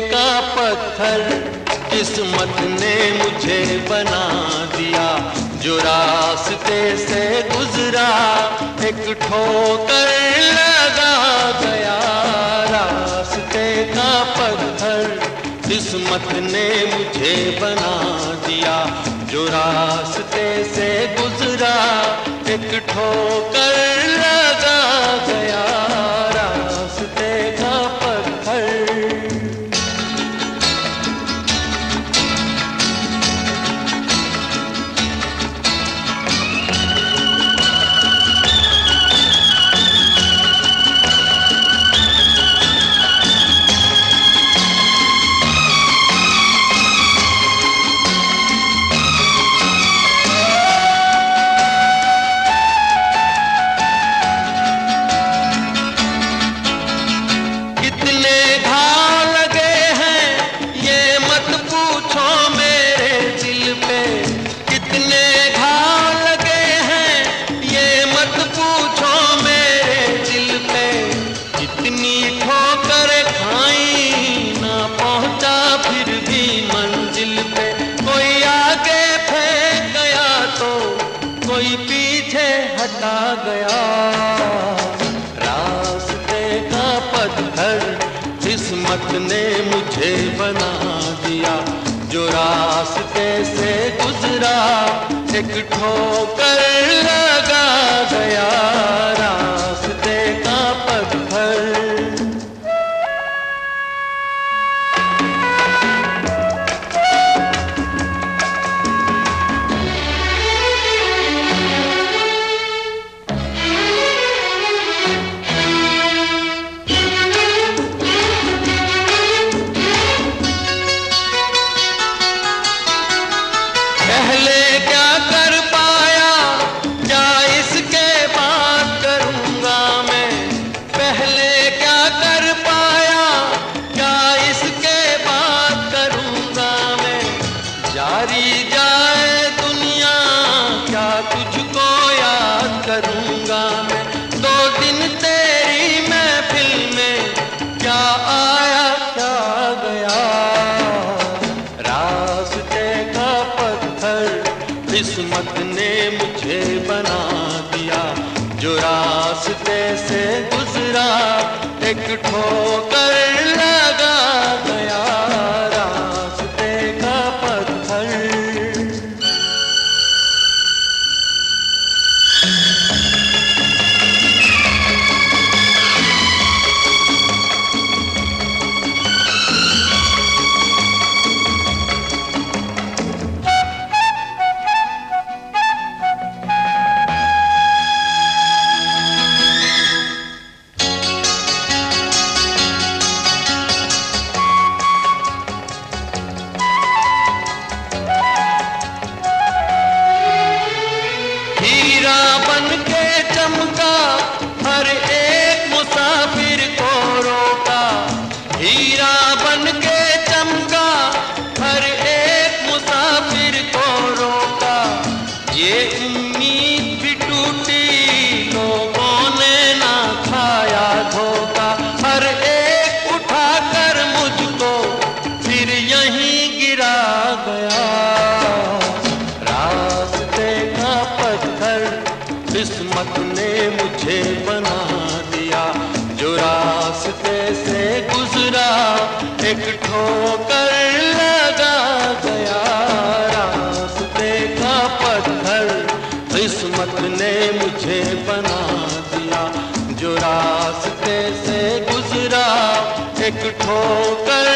का पत्थर। किस्मत ने मुझे बना दिया, जो रास्ते से गुजरा, एक ठोकर लगा गया। रास्ते का पत्थर किस्मत ने मुझे बना दिया, जो रास्ते से गुजरा, एक ठोकर कोई पीछे हटा गया। रास्ते का पत्थर किस्मत ने मुझे बना दिया। जो रास्ते से गुजरा, एक ठोकर लगा गया। रास्ते का पत्थर तुझको याद करूँगा मैं। दो दिन तेरी मैं महफिल में क्या आया, क्या गया? रास्ते का पत्थर किस्मत ने मुझे बना दिया। जो रास्ते से गुजरा, एक ठोकर के चमका हर एक मुसाफिर को रोका। हीरा बन के चमका, हर एक मुसाफिर को रोका। ये उम्मीद भी टूटी, लोगों ने ना खाया धोखा। हर एक उठाकर मुझको फिर यहीं गिरा गया। का किस्मत एक ठोकर